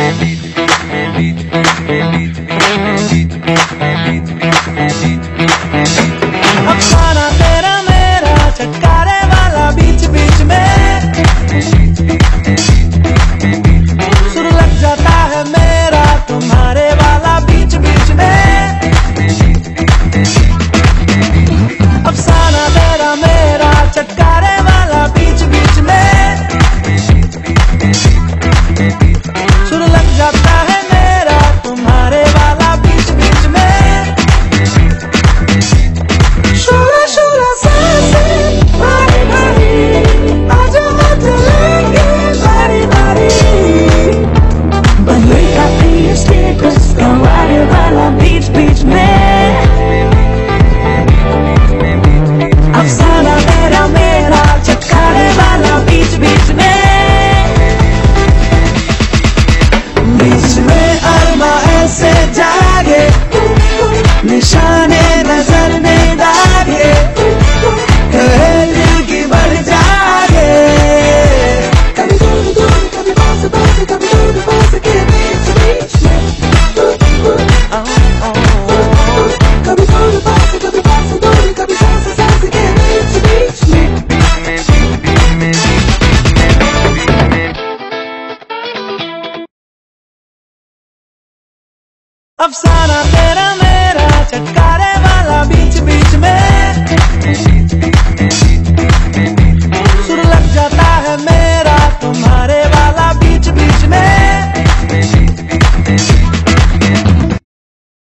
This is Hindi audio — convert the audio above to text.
I'll be जाता है मेरा तुम्हारे वाला बीच बीच में। शोरा शोरा सांसे भारी भारी। आजा चलेंगे बारी बारी बन गई का तेज के कुछ वाला बीच बीच में। अफसाना तेरा मेरा चटकारे